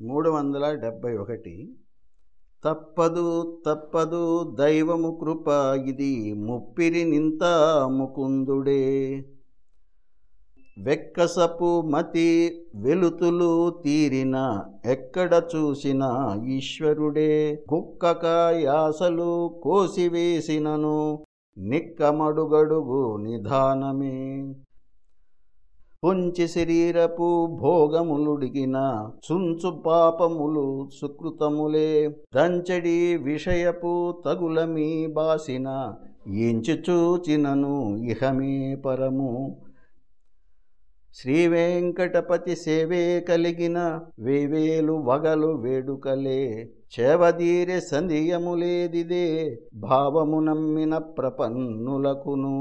మూడు వందల డెబ్భై ఒకటి. తప్పదు తప్పదు దైవము కృప ఇది ముప్పిరి నింత ముకుందుడే వెక్కసపు మతి వెలుతులు తీరిన ఎక్కడ చూసిన ఈశ్వరుడే. కుక్కక యాసలు కోసివేసినను నిక్కమడుగడుగు నిధానమే. పొంచి శరీరపు భోగములుడిగిన చుంచు పాపములు సుకృతములే. దంచడి విషయపు తగులమీ బాసిన ఎంచి చూచినను ఇహమే పరము. శ్రీ వెంకటపతి సేవే కలిగిన వేవేలు వగలు వేడుకలే చేవదీరే సంధియములేదిదే భావము నమ్మిన ప్రపన్నులకును.